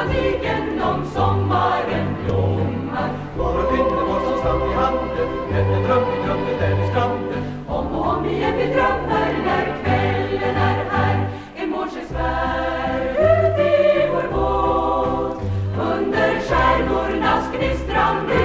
botaniken om sommaren blommar. Går och finner vår som stam i handen En dröm i drömmen där i stranden. Om och om igen vi drömmer när kvällen är här. En månskensfärd ut i vår båt. Under stjärnornas gnistrande